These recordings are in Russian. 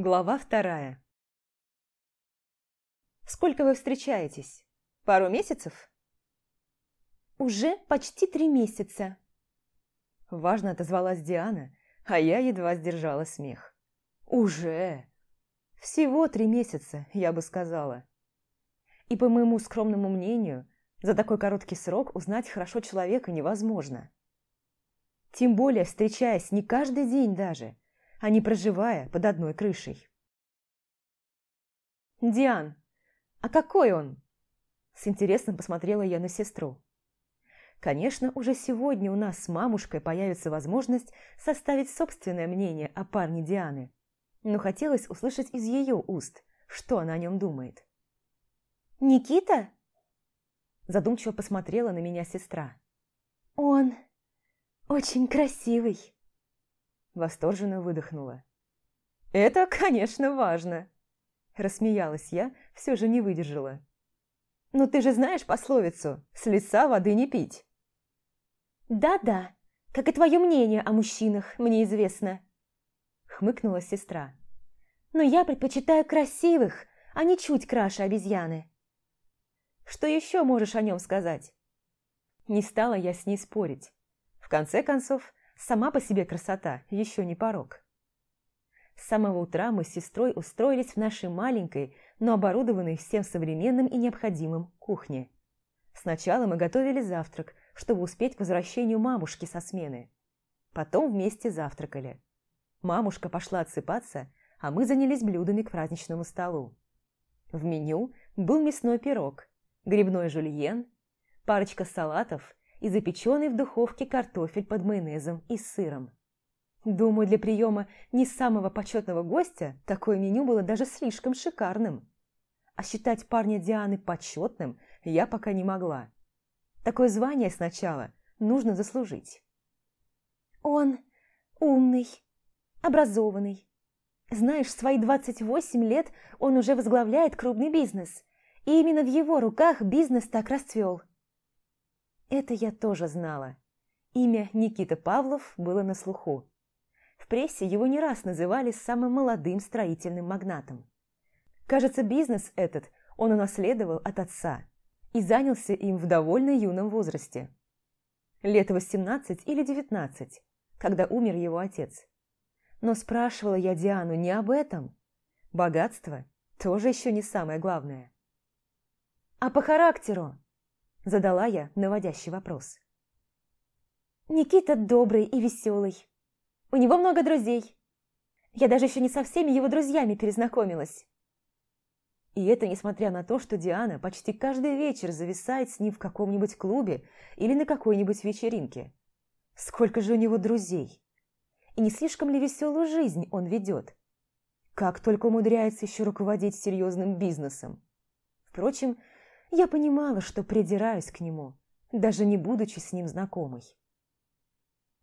Глава вторая. «Сколько вы встречаетесь? Пару месяцев?» «Уже почти три месяца», – важно отозвалась Диана, а я едва сдержала смех. «Уже! Всего три месяца, я бы сказала. И по моему скромному мнению, за такой короткий срок узнать хорошо человека невозможно. Тем более встречаясь не каждый день даже, а не проживая под одной крышей. «Диан, а какой он?» С интересом посмотрела я на сестру. Конечно, уже сегодня у нас с мамушкой появится возможность составить собственное мнение о парне Дианы, но хотелось услышать из ее уст, что она о нем думает. «Никита?» Задумчиво посмотрела на меня сестра. «Он очень красивый!» Восторженно выдохнула. «Это, конечно, важно!» Рассмеялась я, все же не выдержала. «Ну ты же знаешь пословицу «с лица воды не пить»?» «Да-да, как и твое мнение о мужчинах, мне известно», хмыкнула сестра. «Но я предпочитаю красивых, а не чуть краше обезьяны». «Что еще можешь о нем сказать?» Не стала я с ней спорить. В конце концов, сама по себе красота еще не порог. С самого утра мы с сестрой устроились в нашей маленькой, но оборудованной всем современным и необходимым кухне. Сначала мы готовили завтрак, чтобы успеть к возвращению мамушки со смены. Потом вместе завтракали. Мамушка пошла отсыпаться, а мы занялись блюдами к праздничному столу. В меню был мясной пирог, грибной жульен, парочка салатов и запеченный в духовке картофель под майонезом и сыром. Думаю, для приема не самого почетного гостя такое меню было даже слишком шикарным. А считать парня Дианы почетным я пока не могла. Такое звание сначала нужно заслужить. «Он умный, образованный. Знаешь, в свои 28 лет он уже возглавляет крупный бизнес, и именно в его руках бизнес так расцвел. Это я тоже знала. Имя Никита Павлов было на слуху. В прессе его не раз называли самым молодым строительным магнатом. Кажется, бизнес этот он унаследовал от отца и занялся им в довольно юном возрасте. Лет 18 или 19, когда умер его отец. Но спрашивала я Диану не об этом. Богатство тоже еще не самое главное. «А по характеру?» – задала я наводящий вопрос. «Никита добрый и веселый. У него много друзей. Я даже еще не со всеми его друзьями перезнакомилась». И это несмотря на то, что Диана почти каждый вечер зависает с ним в каком-нибудь клубе или на какой-нибудь вечеринке. Сколько же у него друзей? И не слишком ли веселую жизнь он ведет? Как только умудряется еще руководить серьезным бизнесом. Впрочем, я понимала, что придираюсь к нему, даже не будучи с ним знакомой.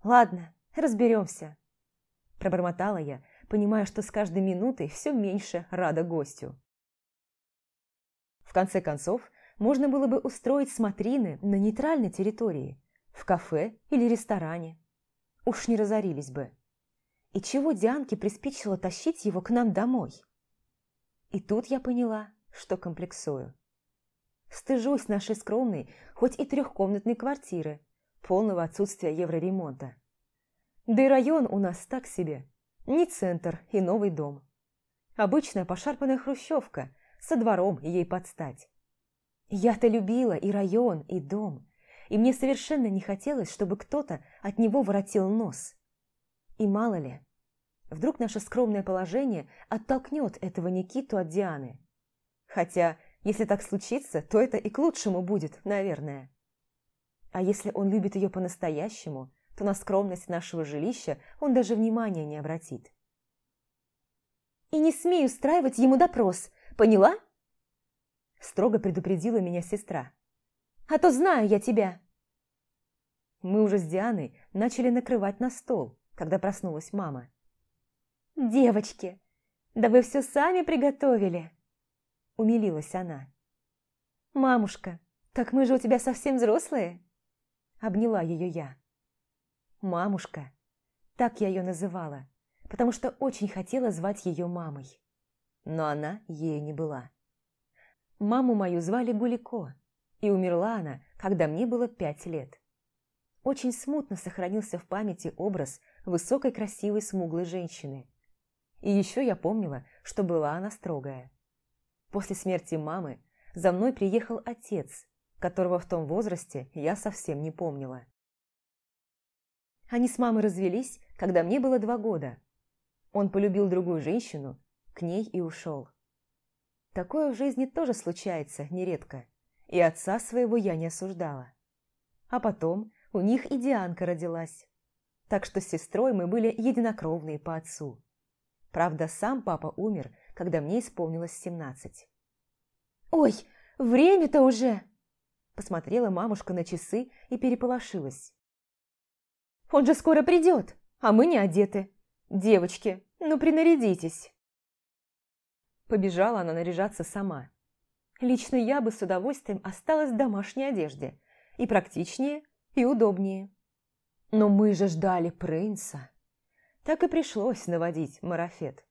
«Ладно, разберемся», – пробормотала я, понимая, что с каждой минутой все меньше рада гостю. В конце концов, можно было бы устроить смотрины на нейтральной территории, в кафе или ресторане. Уж не разорились бы. И чего Дианке приспичило тащить его к нам домой? И тут я поняла, что комплексую. Стыжусь нашей скромной, хоть и трехкомнатной квартиры, полного отсутствия евроремонта. Да и район у нас так себе. Не центр и новый дом. Обычная пошарпанная хрущевка со двором ей подстать. Я-то любила и район, и дом, и мне совершенно не хотелось, чтобы кто-то от него воротил нос. И мало ли, вдруг наше скромное положение оттолкнет этого Никиту от Дианы. Хотя если так случится, то это и к лучшему будет, наверное. А если он любит ее по-настоящему, то на скромность нашего жилища он даже внимания не обратит. «И не смей устраивать ему допрос, поняла?» Строго предупредила меня сестра. «А то знаю я тебя!» Мы уже с Дианой начали накрывать на стол, когда проснулась мама. «Девочки, да вы все сами приготовили!» – умилилась она. «Мамушка, так мы же у тебя совсем взрослые?» – обняла ее я. «Мамушка», так я ее называла, потому что очень хотела звать ее мамой. Но она ею не была. Маму мою звали Гулико, и умерла она, когда мне было пять лет. Очень смутно сохранился в памяти образ высокой красивой смуглой женщины. И еще я помнила, что была она строгая. После смерти мамы за мной приехал отец, которого в том возрасте я совсем не помнила. Они с мамой развелись, когда мне было два года. Он полюбил другую женщину, к ней и ушел. Такое в жизни тоже случается нередко, и отца своего я не осуждала. А потом у них и Дианка родилась. Так что с сестрой мы были единокровные по отцу. Правда, сам папа умер, когда мне исполнилось семнадцать. «Ой, время-то уже!» Посмотрела мамушка на часы и переполошилась. «Он же скоро придет, а мы не одеты. Девочки, ну принарядитесь!» Побежала она наряжаться сама. Лично я бы с удовольствием осталась в домашней одежде. И практичнее, и удобнее. Но мы же ждали принца. Так и пришлось наводить марафет.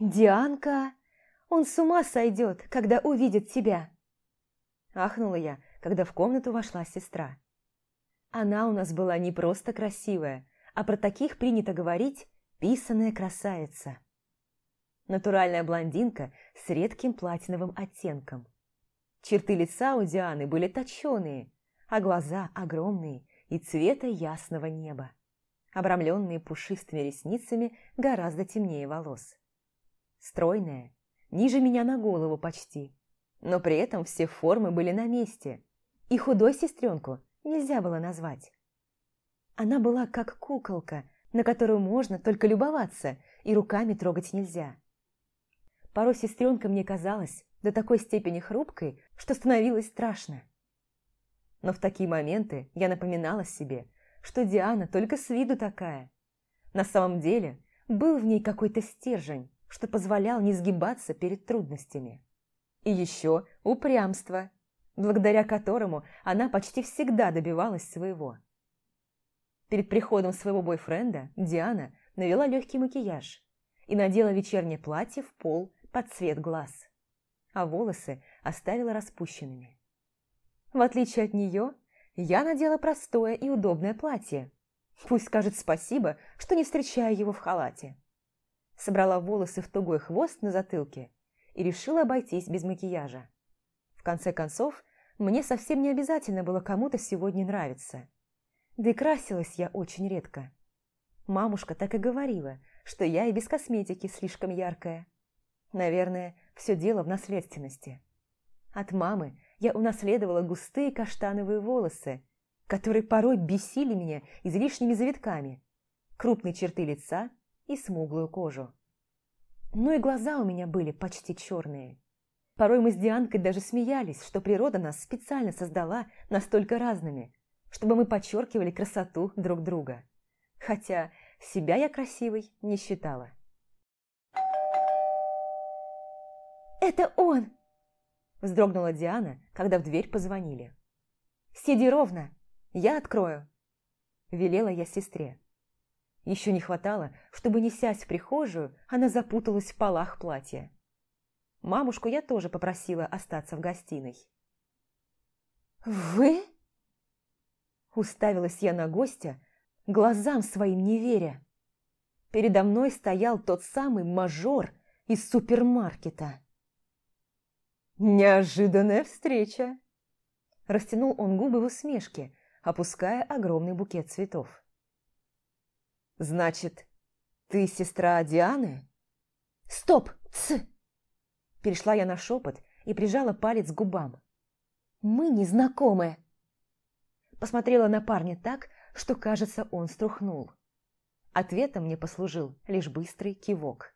«Дианка, он с ума сойдет, когда увидит тебя!» Ахнула я, когда в комнату вошла сестра. Она у нас была не просто красивая, а про таких принято говорить «писаная красавица». Натуральная блондинка с редким платиновым оттенком. Черты лица у Дианы были точеные, а глаза огромные и цвета ясного неба, обрамленные пушистыми ресницами гораздо темнее волос. Стройная, ниже меня на голову почти, но при этом все формы были на месте, и худой сестренку нельзя было назвать. Она была как куколка, на которую можно только любоваться, и руками трогать нельзя. Порой сестренка мне казалась до такой степени хрупкой, что становилось страшно. Но в такие моменты я напоминала себе, что Диана только с виду такая. На самом деле был в ней какой-то стержень, что позволял не сгибаться перед трудностями. И еще упрямство, благодаря которому она почти всегда добивалась своего. Перед приходом своего бойфренда Диана навела легкий макияж и надела вечернее платье в пол под цвет глаз, а волосы оставила распущенными. В отличие от нее, я надела простое и удобное платье. Пусть скажет спасибо, что не встречаю его в халате. Собрала волосы в тугой хвост на затылке и решила обойтись без макияжа. В конце концов, мне совсем не обязательно было кому-то сегодня нравиться. Да и красилась я очень редко. Мамушка так и говорила, что я и без косметики слишком яркая. Наверное, все дело в наследственности. От мамы я унаследовала густые каштановые волосы, которые порой бесили меня излишними завитками, крупные черты лица и смуглую кожу. Ну и глаза у меня были почти черные. Порой мы с Дианкой даже смеялись, что природа нас специально создала настолько разными, чтобы мы подчеркивали красоту друг друга. Хотя себя я красивой не считала. «Это он!» Вздрогнула Диана, когда в дверь позвонили. «Сиди ровно, я открою!» Велела я сестре. Еще не хватало, чтобы, не сясь в прихожую, она запуталась в полах платья. Мамушку я тоже попросила остаться в гостиной. «Вы?» Уставилась я на гостя, глазам своим не веря. Передо мной стоял тот самый мажор из супермаркета. «Неожиданная встреча!» Растянул он губы в усмешке, опуская огромный букет цветов. «Значит, ты сестра Дианы?» «Стоп! Тс!» Перешла я на шепот и прижала палец к губам. «Мы не знакомы!» Посмотрела на парня так, что, кажется, он струхнул. Ответом мне послужил лишь быстрый кивок.